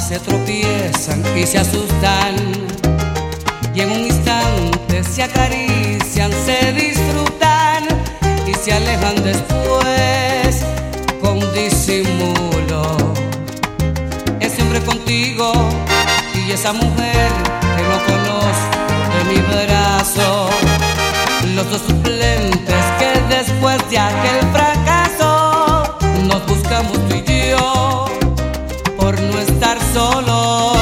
se tropiezan y se asustan y en un instante se acarician, se disfrutan y se alejan después con disimulo. Es siempre contigo y esa mujer que no conozco de mi brazo. Los dos suplentes que después de aquel fracaso por no estar solos.